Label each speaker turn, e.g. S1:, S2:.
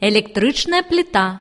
S1: електрична плита.